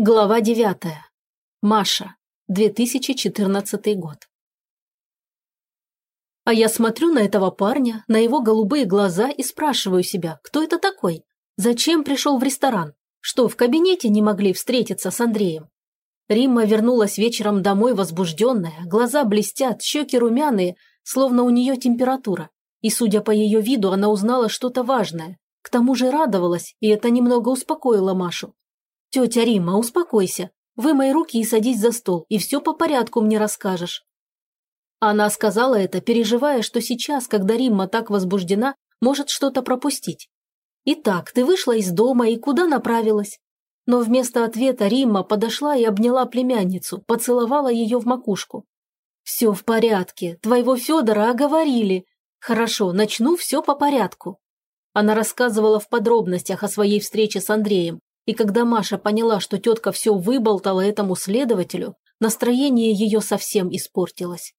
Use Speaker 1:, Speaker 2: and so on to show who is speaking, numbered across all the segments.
Speaker 1: Глава девятая. Маша. 2014 год. А я смотрю на этого парня, на его голубые глаза и спрашиваю себя, кто это такой? Зачем пришел в ресторан? Что, в кабинете не могли встретиться с Андреем? Римма вернулась вечером домой возбужденная, глаза блестят, щеки румяные, словно у нее температура. И, судя по ее виду, она узнала что-то важное. К тому же радовалась, и это немного успокоило Машу. «Тетя Рима, успокойся. Вымой руки и садись за стол, и все по порядку мне расскажешь». Она сказала это, переживая, что сейчас, когда Римма так возбуждена, может что-то пропустить. «Итак, ты вышла из дома и куда направилась?» Но вместо ответа Римма подошла и обняла племянницу, поцеловала ее в макушку. «Все в порядке, твоего Федора оговорили. Хорошо, начну все по порядку». Она рассказывала в подробностях о своей встрече с Андреем, и когда Маша поняла, что тетка все выболтала этому следователю, настроение ее совсем испортилось.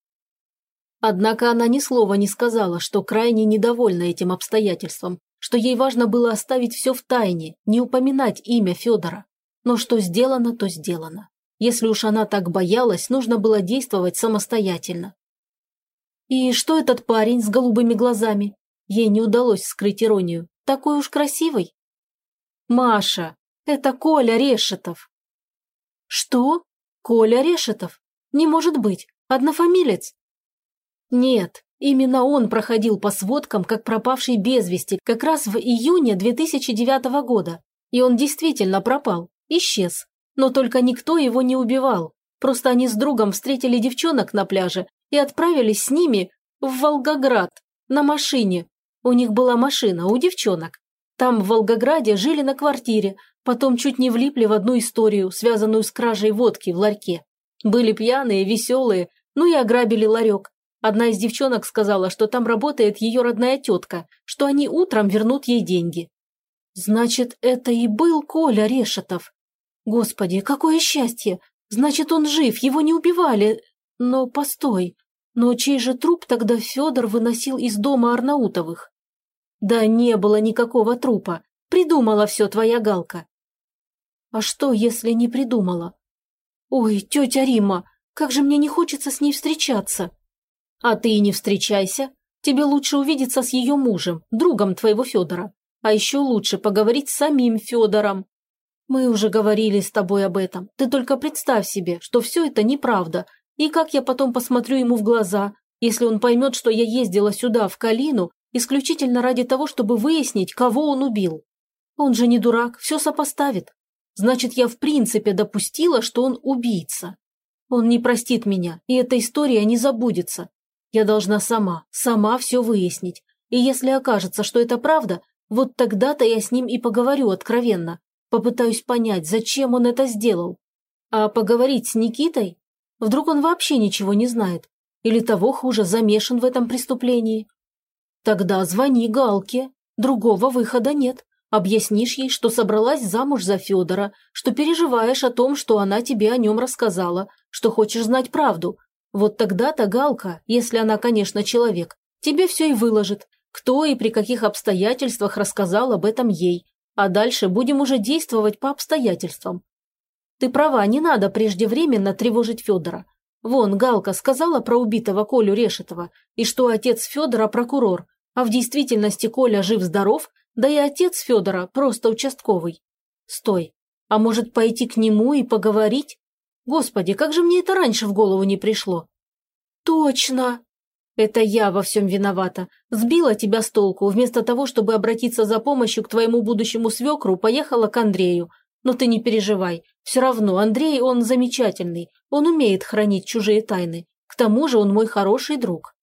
Speaker 1: Однако она ни слова не сказала, что крайне недовольна этим обстоятельством, что ей важно было оставить все в тайне, не упоминать имя Федора. Но что сделано, то сделано. Если уж она так боялась, нужно было действовать самостоятельно. И что этот парень с голубыми глазами? Ей не удалось скрыть иронию. Такой уж красивый. Маша, это Коля Решетов. Что? Коля Решетов? Не может быть. Однофамилец? Нет, именно он проходил по сводкам как пропавший без вести как раз в июне 2009 года. И он действительно пропал, исчез. Но только никто его не убивал. Просто они с другом встретили девчонок на пляже и отправились с ними в Волгоград на машине. У них была машина, у девчонок. Там, в Волгограде, жили на квартире, Потом чуть не влипли в одну историю, связанную с кражей водки в ларьке. Были пьяные, веселые, ну и ограбили ларек. Одна из девчонок сказала, что там работает ее родная тетка, что они утром вернут ей деньги. Значит, это и был Коля Решетов. Господи, какое счастье! Значит, он жив, его не убивали. Но постой, но чей же труп тогда Федор выносил из дома Арнаутовых? Да не было никакого трупа. Придумала все твоя Галка. А что, если не придумала? Ой, тетя Рима, как же мне не хочется с ней встречаться. А ты и не встречайся. Тебе лучше увидеться с ее мужем, другом твоего Федора. А еще лучше поговорить с самим Федором. Мы уже говорили с тобой об этом. Ты только представь себе, что все это неправда. И как я потом посмотрю ему в глаза, если он поймет, что я ездила сюда, в Калину, исключительно ради того, чтобы выяснить, кого он убил. Он же не дурак, все сопоставит. Значит, я в принципе допустила, что он убийца. Он не простит меня, и эта история не забудется. Я должна сама, сама все выяснить. И если окажется, что это правда, вот тогда-то я с ним и поговорю откровенно. Попытаюсь понять, зачем он это сделал. А поговорить с Никитой? Вдруг он вообще ничего не знает? Или того хуже, замешан в этом преступлении? Тогда звони Галке. Другого выхода нет. Объяснишь ей, что собралась замуж за Федора, что переживаешь о том, что она тебе о нем рассказала, что хочешь знать правду. Вот тогда-то Галка, если она, конечно, человек, тебе все и выложит, кто и при каких обстоятельствах рассказал об этом ей. А дальше будем уже действовать по обстоятельствам. Ты права, не надо преждевременно тревожить Федора. Вон, Галка сказала про убитого Колю Решетова, и что отец Федора прокурор, а в действительности Коля жив-здоров да и отец Федора просто участковый. Стой, а может пойти к нему и поговорить? Господи, как же мне это раньше в голову не пришло? Точно! Это я во всем виновата. Сбила тебя с толку. Вместо того, чтобы обратиться за помощью к твоему будущему свекру, поехала к Андрею. Но ты не переживай. Все равно Андрей, он замечательный. Он умеет хранить чужие тайны. К тому же он мой хороший друг.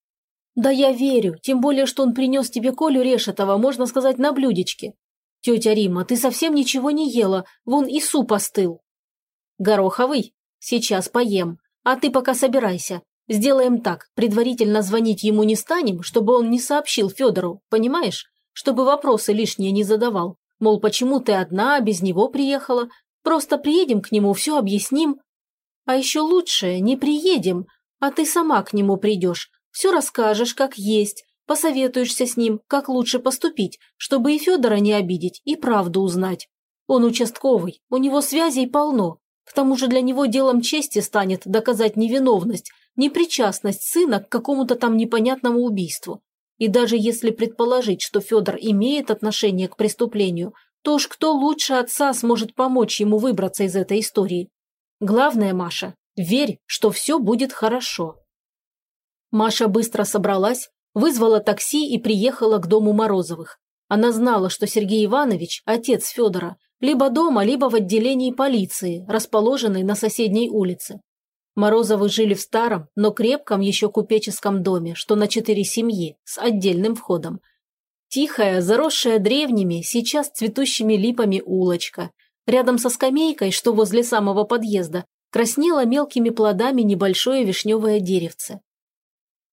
Speaker 1: «Да я верю, тем более, что он принес тебе Колю Решетова, можно сказать, на блюдечке. Тетя Рима, ты совсем ничего не ела, вон и суп остыл». «Гороховый? Сейчас поем. А ты пока собирайся. Сделаем так, предварительно звонить ему не станем, чтобы он не сообщил Федору, понимаешь? Чтобы вопросы лишние не задавал. Мол, почему ты одна, без него приехала? Просто приедем к нему, все объясним. А еще лучше, не приедем, а ты сама к нему придешь, все расскажешь, как есть, посоветуешься с ним, как лучше поступить, чтобы и Федора не обидеть, и правду узнать. Он участковый, у него связей полно, К тому же для него делом чести станет доказать невиновность, непричастность сына к какому-то там непонятному убийству. И даже если предположить, что Федор имеет отношение к преступлению, то уж кто лучше отца сможет помочь ему выбраться из этой истории? Главное, Маша, верь, что все будет хорошо. Маша быстро собралась, вызвала такси и приехала к дому Морозовых. Она знала, что Сергей Иванович, отец Федора, либо дома, либо в отделении полиции, расположенной на соседней улице. Морозовы жили в старом, но крепком еще купеческом доме, что на четыре семьи, с отдельным входом. Тихая, заросшая древними, сейчас цветущими липами улочка. Рядом со скамейкой, что возле самого подъезда, краснело мелкими плодами небольшое вишневое деревце.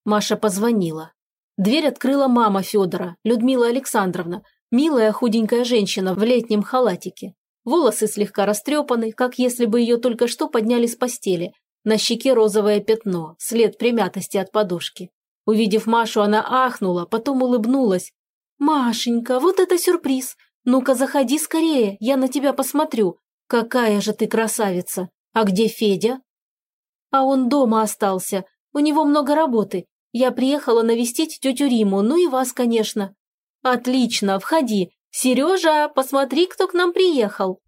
Speaker 1: Маша позвонила. Дверь открыла мама Федора, Людмила Александровна, милая худенькая женщина в летнем халатике. Волосы слегка растрепаны, как если бы ее только что подняли с постели. На щеке розовое пятно, след примятости от подушки. Увидев Машу, она ахнула, потом улыбнулась. «Машенька, вот это сюрприз! Ну-ка, заходи скорее, я на тебя посмотрю. Какая же ты красавица! А где Федя?» «А он дома остался. У него много работы. Я приехала навестить тетю Риму, ну и вас, конечно. Отлично, входи. Сережа, посмотри, кто к нам приехал.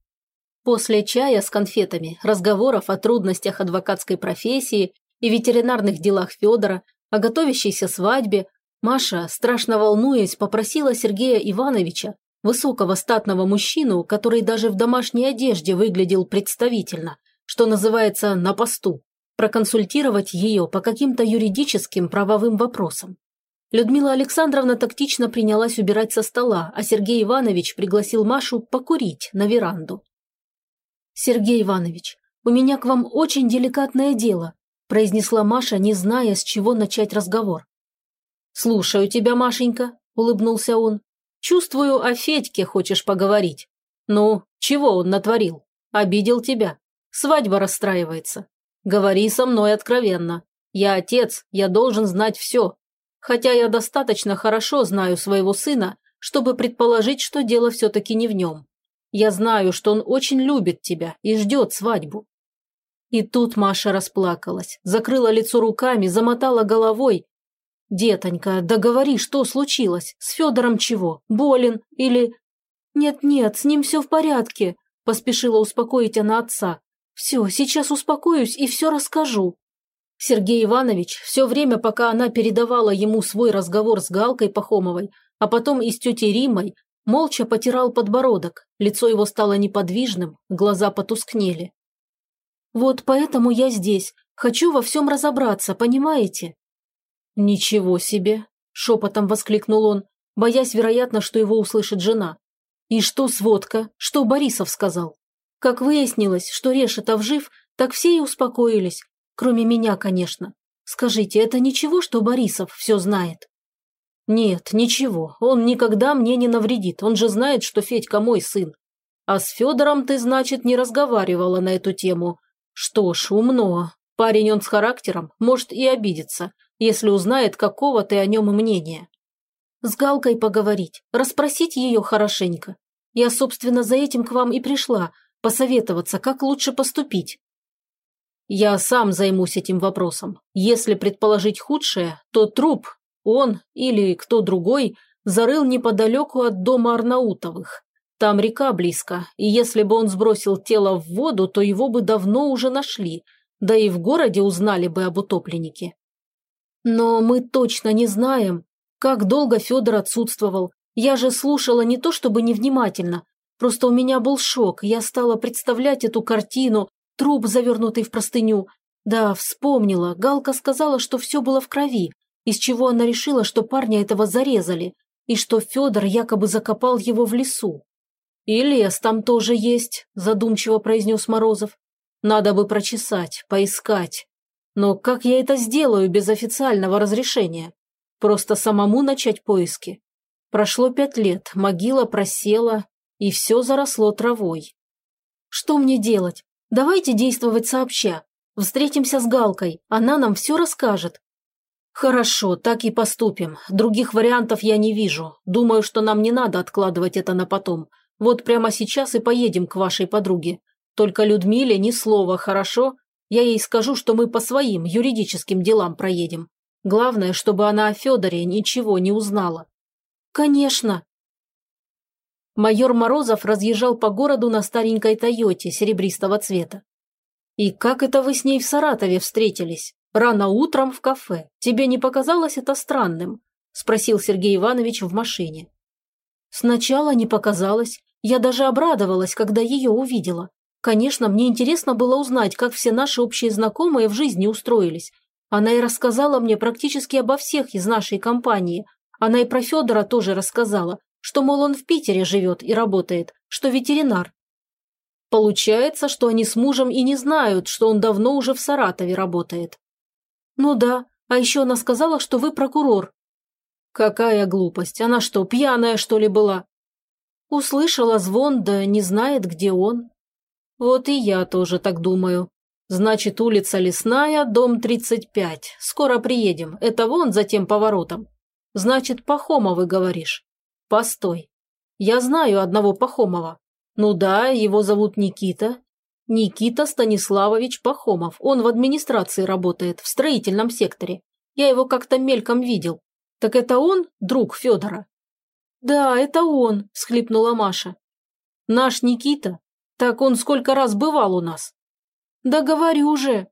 Speaker 1: После чая с конфетами, разговоров о трудностях адвокатской профессии и ветеринарных делах Федора, о готовящейся свадьбе, Маша, страшно волнуясь, попросила Сергея Ивановича, высокого статного мужчину, который даже в домашней одежде выглядел представительно, что называется «на посту», проконсультировать ее по каким-то юридическим правовым вопросам. Людмила Александровна тактично принялась убирать со стола, а Сергей Иванович пригласил Машу покурить на веранду. «Сергей Иванович, у меня к вам очень деликатное дело», произнесла Маша, не зная, с чего начать разговор. «Слушаю тебя, Машенька», – улыбнулся он. «Чувствую, о Федьке хочешь поговорить. Ну, чего он натворил? Обидел тебя. Свадьба расстраивается. Говори со мной откровенно. Я отец, я должен знать все. Хотя я достаточно хорошо знаю своего сына, чтобы предположить, что дело все-таки не в нем. Я знаю, что он очень любит тебя и ждет свадьбу». И тут Маша расплакалась, закрыла лицо руками, замотала головой. «Детонька, да говори, что случилось? С Федором чего? Болен? Или...» «Нет-нет, с ним все в порядке», – поспешила успокоить она отца. «Все, сейчас успокоюсь и все расскажу». Сергей Иванович все время, пока она передавала ему свой разговор с Галкой Пахомовой, а потом и с тетей Римой, молча потирал подбородок, лицо его стало неподвижным, глаза потускнели. «Вот поэтому я здесь, хочу во всем разобраться, понимаете?» «Ничего себе!» – шепотом воскликнул он, боясь, вероятно, что его услышит жена. «И что сводка? Что Борисов сказал?» Как выяснилось, что Решетов жив, так все и успокоились. Кроме меня, конечно. Скажите, это ничего, что Борисов все знает? Нет, ничего. Он никогда мне не навредит. Он же знает, что Федька мой сын. А с Федором ты, значит, не разговаривала на эту тему. Что ж, умно. Парень он с характером, может и обидеться, если узнает, какого ты о нем мнения. С Галкой поговорить, расспросить ее хорошенько. Я, собственно, за этим к вам и пришла – посоветоваться, как лучше поступить. Я сам займусь этим вопросом. Если предположить худшее, то труп, он или кто другой, зарыл неподалеку от дома Арнаутовых. Там река близко, и если бы он сбросил тело в воду, то его бы давно уже нашли, да и в городе узнали бы об утопленнике. Но мы точно не знаем, как долго Федор отсутствовал. Я же слушала не то чтобы невнимательно, Просто у меня был шок, я стала представлять эту картину, труп, завернутый в простыню. Да, вспомнила, Галка сказала, что все было в крови, из чего она решила, что парня этого зарезали, и что Федор якобы закопал его в лесу. «И лес там тоже есть», – задумчиво произнес Морозов. «Надо бы прочесать, поискать. Но как я это сделаю без официального разрешения? Просто самому начать поиски?» Прошло пять лет, могила просела, и все заросло травой. Что мне делать? Давайте действовать сообща. Встретимся с Галкой, она нам все расскажет. Хорошо, так и поступим. Других вариантов я не вижу. Думаю, что нам не надо откладывать это на потом. Вот прямо сейчас и поедем к вашей подруге. Только Людмиле ни слова, хорошо? Я ей скажу, что мы по своим юридическим делам проедем. Главное, чтобы она о Федоре ничего не узнала». «Конечно», Майор Морозов разъезжал по городу на старенькой Тойоте серебристого цвета. «И как это вы с ней в Саратове встретились? Рано утром в кафе. Тебе не показалось это странным?» – спросил Сергей Иванович в машине. «Сначала не показалось. Я даже обрадовалась, когда ее увидела. Конечно, мне интересно было узнать, как все наши общие знакомые в жизни устроились. Она и рассказала мне практически обо всех из нашей компании. Она и про Федора тоже рассказала, что, мол, он в Питере живет и работает, что ветеринар. Получается, что они с мужем и не знают, что он давно уже в Саратове работает. Ну да, а еще она сказала, что вы прокурор. Какая глупость, она что, пьяная, что ли, была? Услышала звон, да не знает, где он. Вот и я тоже так думаю. Значит, улица Лесная, дом 35. Скоро приедем. Это вон за тем поворотом. Значит, Пахомовы, говоришь. Постой. Я знаю одного Пахомова. Ну да, его зовут Никита. Никита Станиславович Пахомов. Он в администрации работает, в строительном секторе. Я его как-то мельком видел. Так это он, друг Федора? Да, это он, схлипнула Маша. Наш Никита? Так он сколько раз бывал у нас? Да говорю же.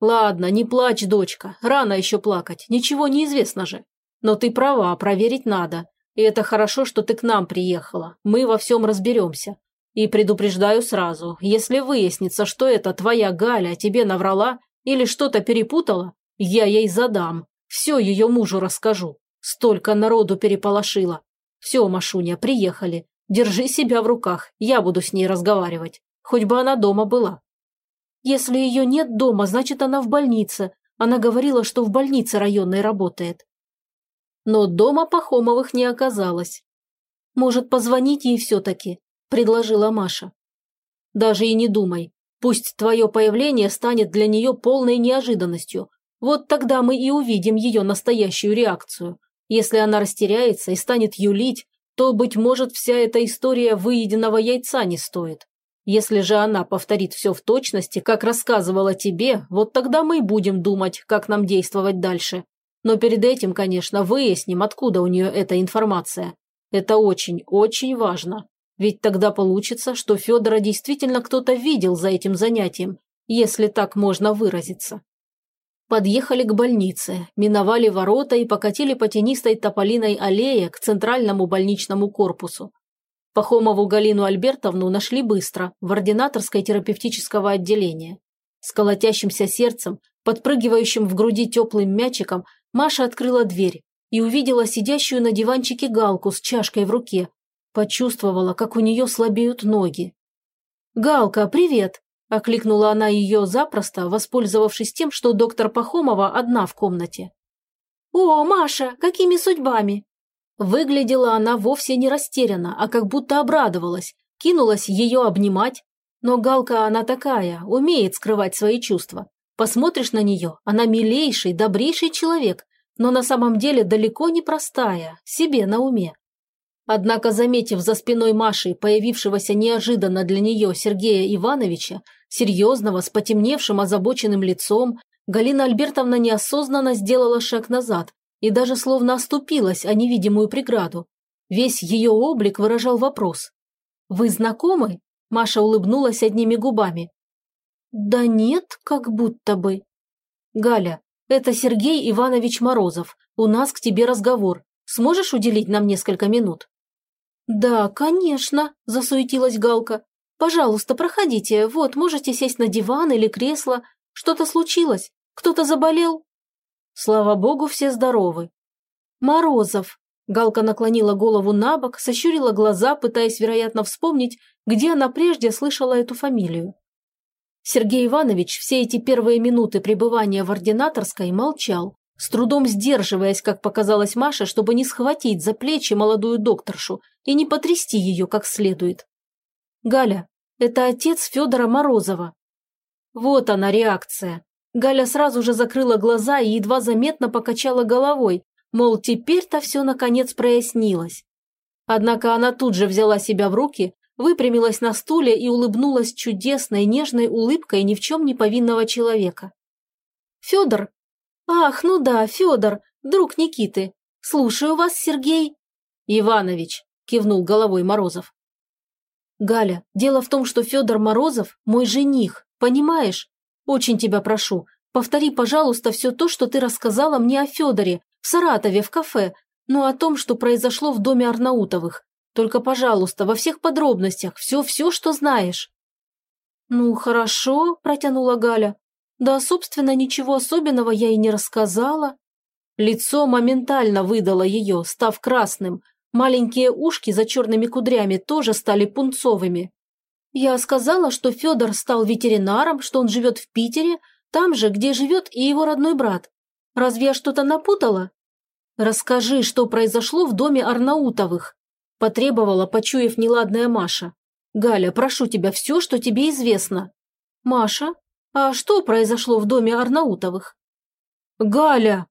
Speaker 1: Ладно, не плачь, дочка. Рано еще плакать. Ничего не известно же. Но ты права, проверить надо. И это хорошо, что ты к нам приехала. Мы во всем разберемся. И предупреждаю сразу, если выяснится, что это твоя Галя тебе наврала или что-то перепутала, я ей задам. Все ее мужу расскажу. Столько народу переполошила. Все, Машуня, приехали. Держи себя в руках, я буду с ней разговаривать. Хоть бы она дома была. Если ее нет дома, значит она в больнице. Она говорила, что в больнице районной работает но дома Пахомовых не оказалось. «Может, позвонить ей все-таки?» – предложила Маша. «Даже и не думай. Пусть твое появление станет для нее полной неожиданностью. Вот тогда мы и увидим ее настоящую реакцию. Если она растеряется и станет юлить, то, быть может, вся эта история выеденного яйца не стоит. Если же она повторит все в точности, как рассказывала тебе, вот тогда мы и будем думать, как нам действовать дальше. Но перед этим, конечно, выясним, откуда у нее эта информация. Это очень-очень важно. Ведь тогда получится, что Федора действительно кто-то видел за этим занятием, если так можно выразиться. Подъехали к больнице, миновали ворота и покатили по тенистой тополиной аллее к центральному больничному корпусу. Пахомову Галину Альбертовну нашли быстро, в ординаторской терапевтического отделения. С колотящимся сердцем, подпрыгивающим в груди теплым мячиком, Маша открыла дверь и увидела сидящую на диванчике Галку с чашкой в руке. Почувствовала, как у нее слабеют ноги. «Галка, привет!» – окликнула она ее запросто, воспользовавшись тем, что доктор Пахомова одна в комнате. «О, Маша, какими судьбами?» Выглядела она вовсе не растеряна, а как будто обрадовалась, кинулась ее обнимать. Но Галка она такая, умеет скрывать свои чувства. Посмотришь на нее, она милейший, добрейший человек, но на самом деле далеко не простая, себе на уме. Однако, заметив за спиной Маши появившегося неожиданно для нее Сергея Ивановича, серьезного, с потемневшим озабоченным лицом, Галина Альбертовна неосознанно сделала шаг назад и даже словно оступилась о невидимую преграду. Весь ее облик выражал вопрос. «Вы знакомы?» Маша улыбнулась одними губами. «Да нет, как будто бы». «Галя, это Сергей Иванович Морозов. У нас к тебе разговор. Сможешь уделить нам несколько минут?» «Да, конечно», – засуетилась Галка. «Пожалуйста, проходите. Вот, можете сесть на диван или кресло. Что-то случилось? Кто-то заболел?» Слава богу, все здоровы. «Морозов», – Галка наклонила голову на бок, сощурила глаза, пытаясь, вероятно, вспомнить, где она прежде слышала эту фамилию. Сергей Иванович все эти первые минуты пребывания в ординаторской молчал, с трудом сдерживаясь, как показалось Маше, чтобы не схватить за плечи молодую докторшу и не потрясти ее как следует. «Галя, это отец Федора Морозова». Вот она реакция. Галя сразу же закрыла глаза и едва заметно покачала головой, мол, теперь-то все наконец прояснилось. Однако она тут же взяла себя в руки, выпрямилась на стуле и улыбнулась чудесной, нежной улыбкой ни в чем не повинного человека. «Федор? Ах, ну да, Федор, друг Никиты. Слушаю вас, Сергей». «Иванович», – кивнул головой Морозов. «Галя, дело в том, что Федор Морозов – мой жених, понимаешь? Очень тебя прошу, повтори, пожалуйста, все то, что ты рассказала мне о Федоре, в Саратове, в кафе, но о том, что произошло в доме Арнаутовых. Только, пожалуйста, во всех подробностях, все-все, что знаешь». «Ну, хорошо», – протянула Галя. «Да, собственно, ничего особенного я и не рассказала». Лицо моментально выдало ее, став красным. Маленькие ушки за черными кудрями тоже стали пунцовыми. Я сказала, что Федор стал ветеринаром, что он живет в Питере, там же, где живет и его родной брат. Разве я что-то напутала? Расскажи, что произошло в доме Арнаутовых. Потребовала, почуяв неладная Маша. Галя, прошу тебя, все, что тебе известно. Маша, а что произошло в доме Арнаутовых? Галя!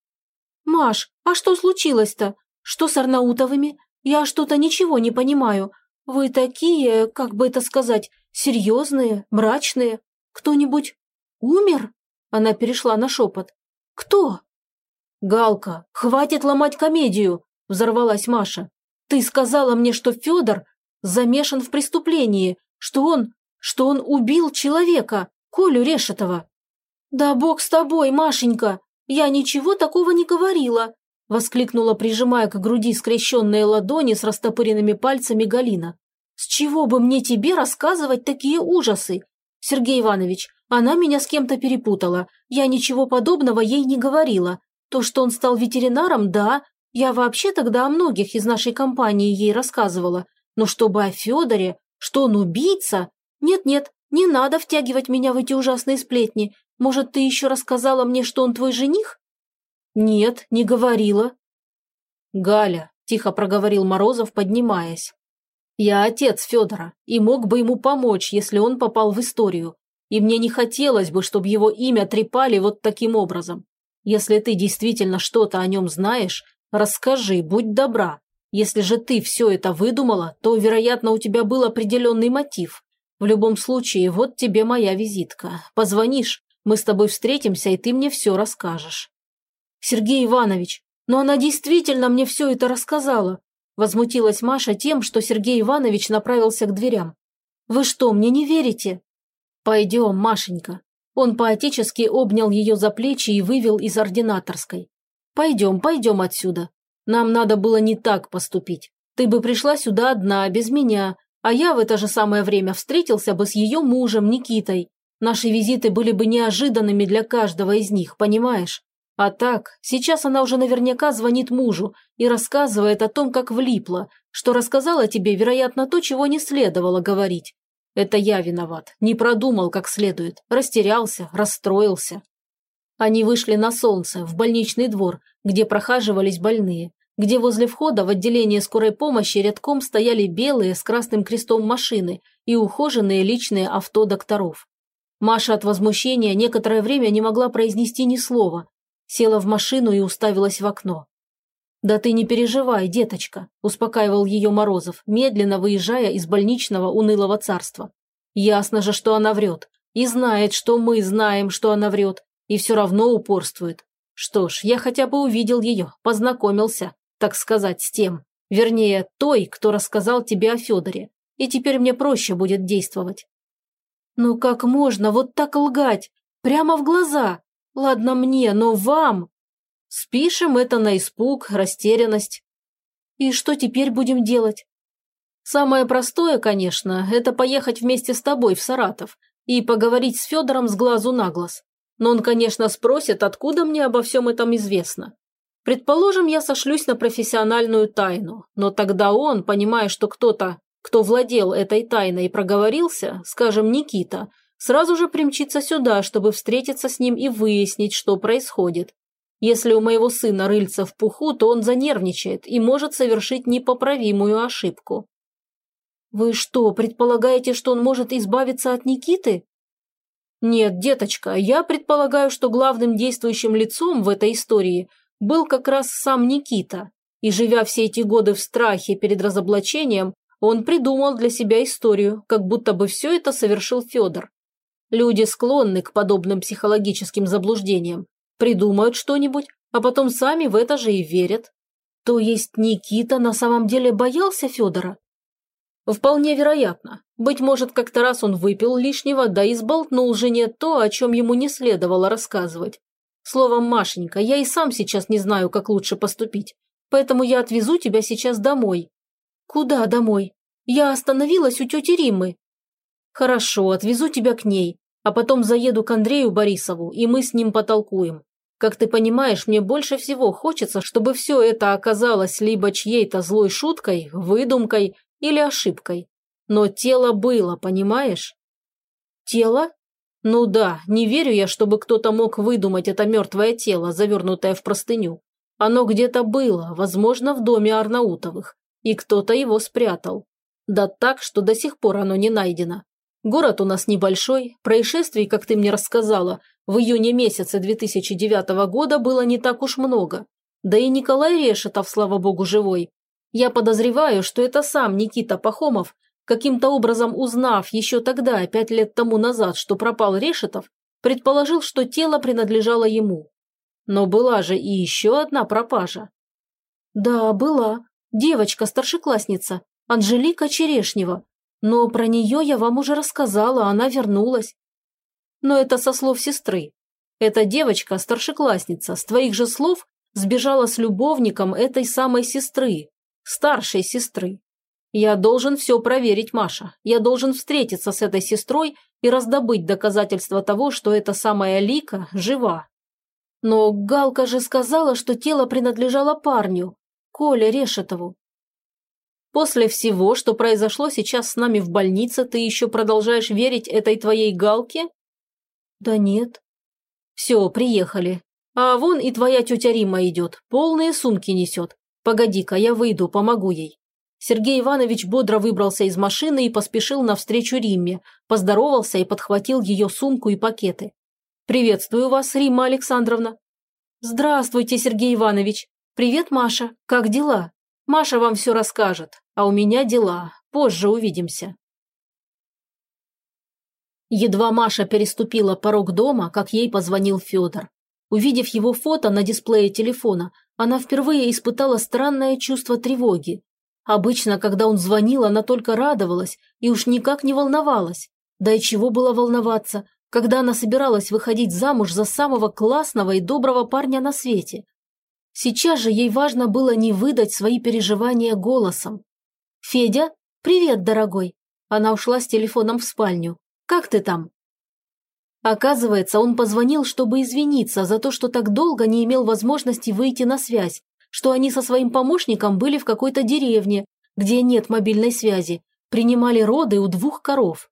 Speaker 1: Маш, а что случилось-то? Что с Арнаутовыми? Я что-то ничего не понимаю. Вы такие, как бы это сказать, серьезные, мрачные. Кто-нибудь умер?» Она перешла на шепот. «Кто?» «Галка, хватит ломать комедию!» – взорвалась Маша. «Ты сказала мне, что Федор замешан в преступлении, что он, что он убил человека, Колю Решетова». «Да бог с тобой, Машенька! Я ничего такого не говорила!» – воскликнула, прижимая к груди скрещенные ладони с растопыренными пальцами Галина. «С чего бы мне тебе рассказывать такие ужасы? Сергей Иванович, она меня с кем-то перепутала. Я ничего подобного ей не говорила. То, что он стал ветеринаром, да. Я вообще тогда о многих из нашей компании ей рассказывала. Но чтобы о Федоре, что он убийца? Нет-нет, не надо втягивать меня в эти ужасные сплетни. Может, ты еще рассказала мне, что он твой жених? «Нет, не говорила». «Галя», – тихо проговорил Морозов, поднимаясь. «Я отец Федора и мог бы ему помочь, если он попал в историю. И мне не хотелось бы, чтобы его имя трепали вот таким образом. Если ты действительно что-то о нем знаешь, расскажи, будь добра. Если же ты все это выдумала, то, вероятно, у тебя был определенный мотив. В любом случае, вот тебе моя визитка. Позвонишь, мы с тобой встретимся, и ты мне все расскажешь». «Сергей Иванович, но она действительно мне все это рассказала!» Возмутилась Маша тем, что Сергей Иванович направился к дверям. «Вы что, мне не верите?» «Пойдем, Машенька». Он поотечески обнял ее за плечи и вывел из ординаторской. «Пойдем, пойдем отсюда. Нам надо было не так поступить. Ты бы пришла сюда одна, без меня, а я в это же самое время встретился бы с ее мужем Никитой. Наши визиты были бы неожиданными для каждого из них, понимаешь? А так, сейчас она уже наверняка звонит мужу и рассказывает о том, как влипла, что рассказала тебе, вероятно, то, чего не следовало говорить. Это я виноват, не продумал как следует, растерялся, расстроился. Они вышли на солнце, в больничный двор, где прохаживались больные, где возле входа в отделение скорой помощи рядком стояли белые с красным крестом машины и ухоженные личные авто докторов. Маша от возмущения некоторое время не могла произнести ни слова, Села в машину и уставилась в окно. «Да ты не переживай, деточка», – успокаивал ее Морозов, медленно выезжая из больничного унылого царства. «Ясно же, что она врет. И знает, что мы знаем, что она врет. И все равно упорствует. Что ж, я хотя бы увидел ее, познакомился, так сказать, с тем. Вернее, той, кто рассказал тебе о Федоре. И теперь мне проще будет действовать». «Ну как можно вот так лгать? Прямо в глаза?» Ладно мне, но вам. Спишем это на испуг, растерянность. И что теперь будем делать? Самое простое, конечно, это поехать вместе с тобой в Саратов и поговорить с Федором с глазу на глаз. Но он, конечно, спросит, откуда мне обо всем этом известно. Предположим, я сошлюсь на профессиональную тайну, но тогда он, понимая, что кто-то, кто владел этой тайной и проговорился, скажем, Никита, сразу же примчится сюда, чтобы встретиться с ним и выяснить, что происходит. Если у моего сына рыльца в пуху, то он занервничает и может совершить непоправимую ошибку. Вы что, предполагаете, что он может избавиться от Никиты? Нет, деточка, я предполагаю, что главным действующим лицом в этой истории был как раз сам Никита. И живя все эти годы в страхе перед разоблачением, Он придумал для себя историю, как будто бы все это совершил Федор. Люди склонны к подобным психологическим заблуждениям. Придумают что-нибудь, а потом сами в это же и верят. То есть Никита на самом деле боялся Федора? Вполне вероятно. Быть может, как-то раз он выпил лишнего, да и сболтнул жене то, о чем ему не следовало рассказывать. Словом, Машенька, я и сам сейчас не знаю, как лучше поступить. Поэтому я отвезу тебя сейчас домой. Куда домой? Я остановилась у тети Риммы. Хорошо, отвезу тебя к ней, а потом заеду к Андрею Борисову, и мы с ним потолкуем. Как ты понимаешь, мне больше всего хочется, чтобы все это оказалось либо чьей-то злой шуткой, выдумкой или ошибкой. Но тело было, понимаешь? Тело? Ну да, не верю я, чтобы кто-то мог выдумать это мертвое тело, завернутое в простыню. Оно где-то было, возможно, в доме Арнаутовых, и кто-то его спрятал. Да так, что до сих пор оно не найдено. Город у нас небольшой, происшествий, как ты мне рассказала, в июне месяце 2009 года было не так уж много. Да и Николай Решетов, слава богу, живой. Я подозреваю, что это сам Никита Пахомов, каким-то образом узнав еще тогда, пять лет тому назад, что пропал Решетов, предположил, что тело принадлежало ему. Но была же и еще одна пропажа. Да, была. Девочка-старшеклассница, Анжелика Черешнева. Но про нее я вам уже рассказала, она вернулась. Но это со слов сестры. Эта девочка, старшеклассница, с твоих же слов сбежала с любовником этой самой сестры, старшей сестры. Я должен все проверить, Маша. Я должен встретиться с этой сестрой и раздобыть доказательства того, что эта самая Лика жива. Но Галка же сказала, что тело принадлежало парню, Коле Решетову. После всего, что произошло сейчас с нами в больнице, ты еще продолжаешь верить этой твоей Галке? Да нет. Все, приехали. А вон и твоя тетя Рима идет, полные сумки несет. Погоди-ка, я выйду, помогу ей. Сергей Иванович бодро выбрался из машины и поспешил навстречу Римме, поздоровался и подхватил ее сумку и пакеты. «Приветствую вас, Римма Александровна». «Здравствуйте, Сергей Иванович. Привет, Маша. Как дела? Маша вам все расскажет, а у меня дела. Позже увидимся». Едва Маша переступила порог дома, как ей позвонил Федор. Увидев его фото на дисплее телефона, она впервые испытала странное чувство тревоги. Обычно, когда он звонил, она только радовалась и уж никак не волновалась. Да и чего было волноваться, когда она собиралась выходить замуж за самого классного и доброго парня на свете. Сейчас же ей важно было не выдать свои переживания голосом. «Федя? Привет, дорогой!» Она ушла с телефоном в спальню. «Как ты там?» Оказывается, он позвонил, чтобы извиниться за то, что так долго не имел возможности выйти на связь, что они со своим помощником были в какой-то деревне, где нет мобильной связи, принимали роды у двух коров.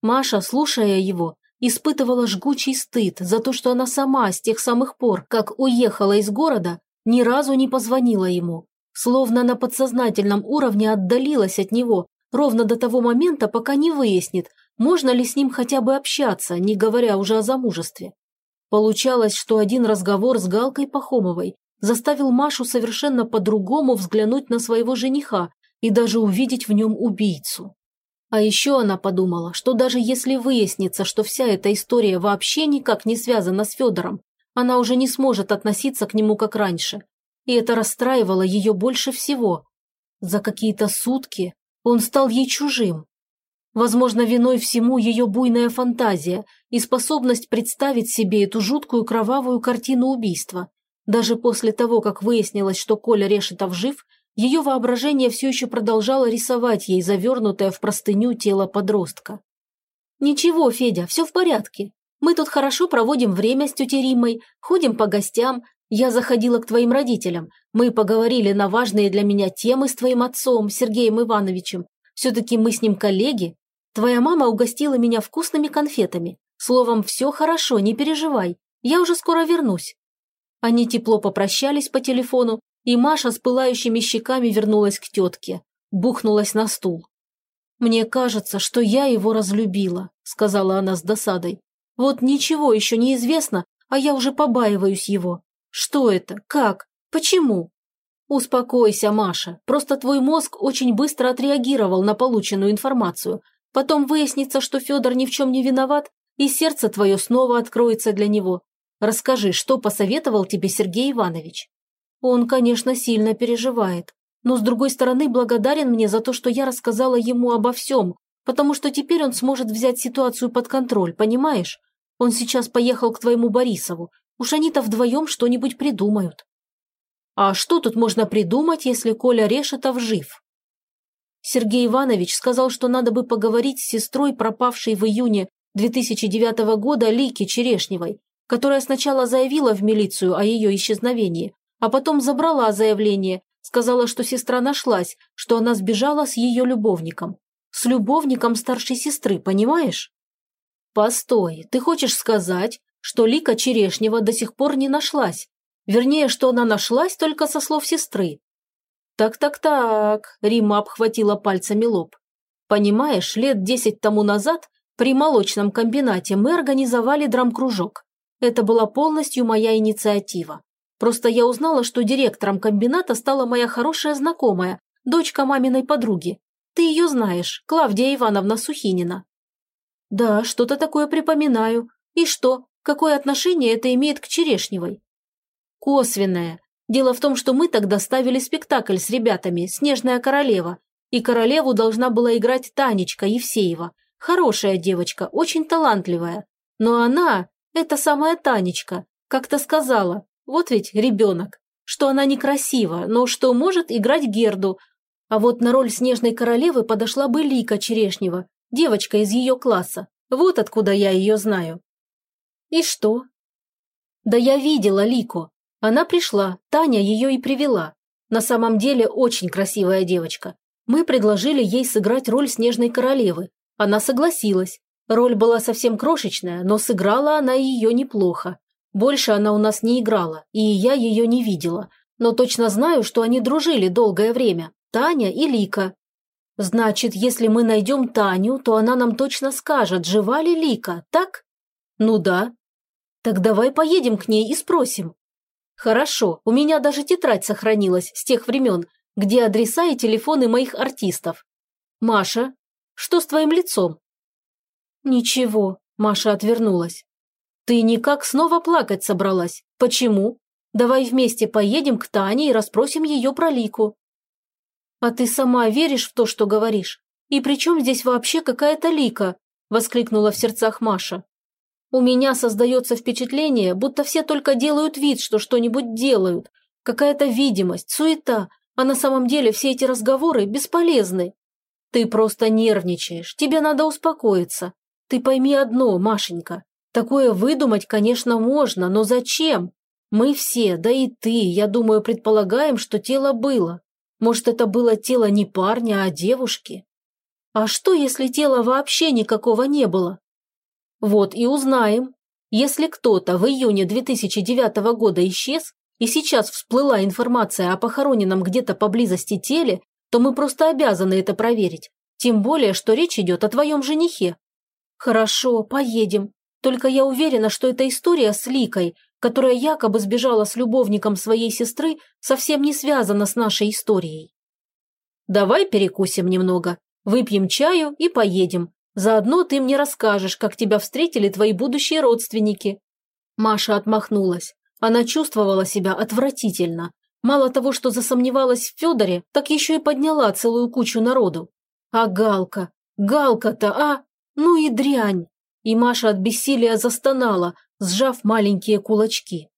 Speaker 1: Маша, слушая его, испытывала жгучий стыд за то, что она сама с тех самых пор, как уехала из города, ни разу не позвонила ему, словно на подсознательном уровне отдалилась от него, ровно до того момента, пока не выяснит, можно ли с ним хотя бы общаться, не говоря уже о замужестве. Получалось, что один разговор с Галкой Пахомовой заставил Машу совершенно по-другому взглянуть на своего жениха и даже увидеть в нем убийцу. А еще она подумала, что даже если выяснится, что вся эта история вообще никак не связана с Федором, она уже не сможет относиться к нему как раньше. И это расстраивало ее больше всего. За какие-то сутки он стал ей чужим. Возможно, виной всему ее буйная фантазия и способность представить себе эту жуткую кровавую картину убийства. Даже после того, как выяснилось, что Коля Решетов жив, ее воображение все еще продолжало рисовать ей завернутое в простыню тело подростка. «Ничего, Федя, все в порядке. Мы тут хорошо проводим время с тетей Римой, ходим по гостям. Я заходила к твоим родителям. Мы поговорили на важные для меня темы с твоим отцом, Сергеем Ивановичем. Все-таки мы с ним коллеги. Твоя мама угостила меня вкусными конфетами. Словом, все хорошо, не переживай. Я уже скоро вернусь». Они тепло попрощались по телефону, и Маша с пылающими щеками вернулась к тетке, бухнулась на стул. «Мне кажется, что я его разлюбила», – сказала она с досадой. «Вот ничего еще не известно, а я уже побаиваюсь его. Что это? Как? Почему?» Успокойся, Маша. Просто твой мозг очень быстро отреагировал на полученную информацию. Потом выяснится, что Федор ни в чем не виноват, и сердце твое снова откроется для него. Расскажи, что посоветовал тебе Сергей Иванович? Он, конечно, сильно переживает, но с другой стороны благодарен мне за то, что я рассказала ему обо всем, потому что теперь он сможет взять ситуацию под контроль, понимаешь? Он сейчас поехал к твоему Борисову. Уж они-то вдвоем что-нибудь придумают. А что тут можно придумать, если Коля Решетов жив? Сергей Иванович сказал, что надо бы поговорить с сестрой, пропавшей в июне 2009 года Лики Черешневой, которая сначала заявила в милицию о ее исчезновении, а потом забрала заявление, сказала, что сестра нашлась, что она сбежала с ее любовником. С любовником старшей сестры, понимаешь? Постой, ты хочешь сказать, что Лика Черешнева до сих пор не нашлась? Вернее, что она нашлась только со слов сестры. Так-так-так, Рима обхватила пальцами лоб. Понимаешь, лет десять тому назад при молочном комбинате мы организовали драм-кружок. Это была полностью моя инициатива. Просто я узнала, что директором комбината стала моя хорошая знакомая, дочка маминой подруги. Ты ее знаешь, Клавдия Ивановна Сухинина. Да, что-то такое припоминаю. И что, какое отношение это имеет к Черешневой? Косвенное. Дело в том, что мы тогда ставили спектакль с ребятами «Снежная королева», и королеву должна была играть Танечка Евсеева. Хорошая девочка, очень талантливая. Но она, эта самая Танечка, как-то сказала, вот ведь ребенок, что она некрасива, но что может играть Герду. А вот на роль снежной королевы подошла бы Лика Черешнева, девочка из ее класса. Вот откуда я ее знаю. И что? Да я видела Лику. Она пришла, Таня ее и привела. На самом деле очень красивая девочка. Мы предложили ей сыграть роль снежной королевы. Она согласилась. Роль была совсем крошечная, но сыграла она ее неплохо. Больше она у нас не играла, и я ее не видела. Но точно знаю, что они дружили долгое время. Таня и Лика. Значит, если мы найдем Таню, то она нам точно скажет, жива ли Лика, так? Ну да. Так давай поедем к ней и спросим. Хорошо, у меня даже тетрадь сохранилась с тех времен, где адреса и телефоны моих артистов. Маша, что с твоим лицом? «Ничего», – Маша отвернулась. «Ты никак снова плакать собралась. Почему? Давай вместе поедем к Тане и расспросим ее про Лику». «А ты сама веришь в то, что говоришь? И при чем здесь вообще какая-то Лика?» – воскликнула в сердцах Маша. «У меня создается впечатление, будто все только делают вид, что что-нибудь делают. Какая-то видимость, суета, а на самом деле все эти разговоры бесполезны. Ты просто нервничаешь, тебе надо успокоиться. Ты пойми одно, Машенька. Такое выдумать, конечно, можно, но зачем? Мы все, да и ты, я думаю, предполагаем, что тело было. Может, это было тело не парня, а девушки? А что, если тела вообще никакого не было? Вот и узнаем. Если кто-то в июне 2009 года исчез, и сейчас всплыла информация о похороненном где-то поблизости теле, то мы просто обязаны это проверить. Тем более, что речь идет о твоем женихе. «Хорошо, поедем. Только я уверена, что эта история с Ликой, которая якобы сбежала с любовником своей сестры, совсем не связана с нашей историей». «Давай перекусим немного, выпьем чаю и поедем. Заодно ты мне расскажешь, как тебя встретили твои будущие родственники». Маша отмахнулась. Она чувствовала себя отвратительно. Мало того, что засомневалась в Федоре, так еще и подняла целую кучу народу. А Галка, Галка-то, а? Ну и дрянь. И Маша от бессилия застонала, сжав маленькие кулачки.